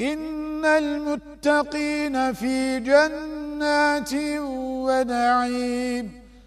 إن المتقين في جنات ونعيم.